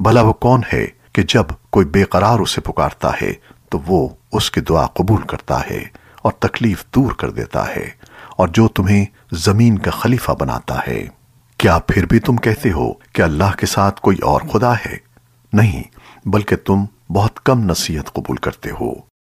بھلا وہ کون ہے کہ جب کوئی بے قرار اسے پکارتا ہے، تو وہ اس کی دعا قبول کرتا ہے اور تکلیف دور کر دیتا ہے اور جو تمہیں زمین کا خلیفہ بناتا ہے۔ کیا پھر بھی تم کہتے ہو کہ اللہ کے ساتھ کوئی اور خدا ہے؟ نہیں، بلکہ تم بہت کم نصیحت قبول کرتے ہو۔